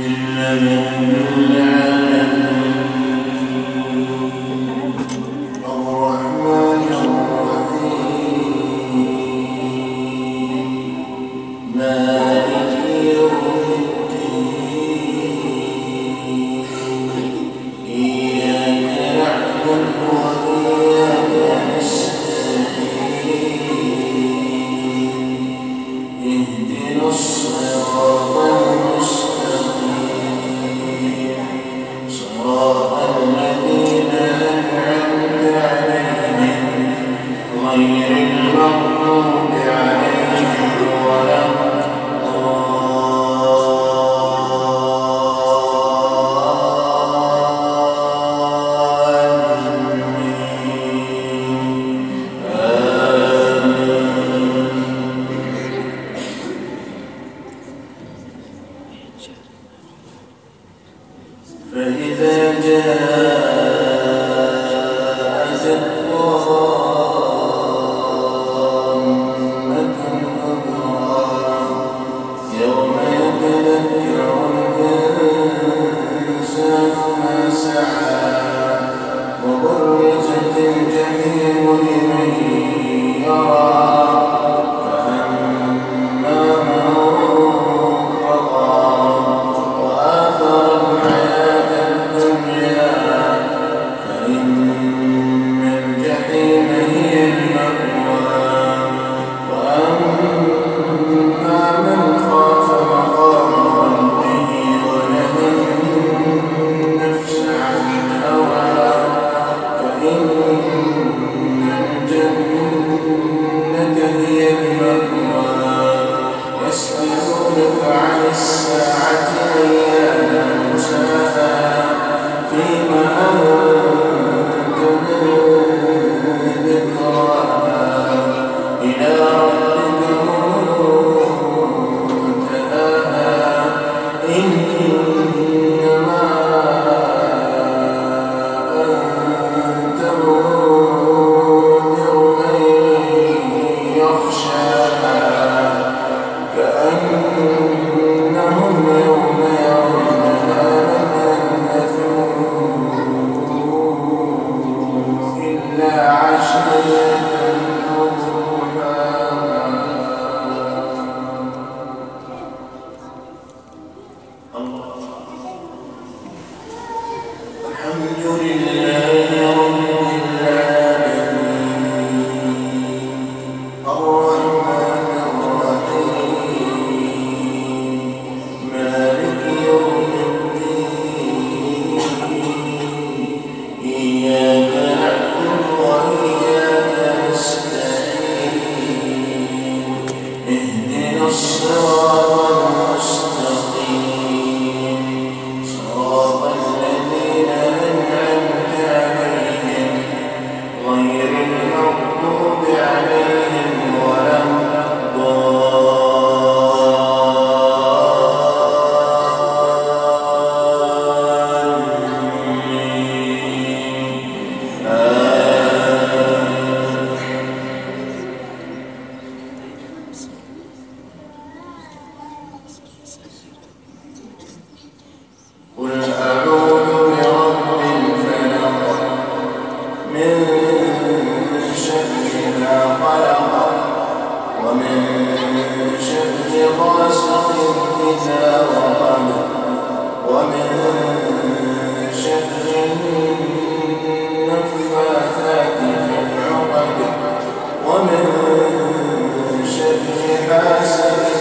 إلا من الإنسان ما سعى. وبرزت الجميع الحمد لله المغضوب عليهم ومن شر حاسد.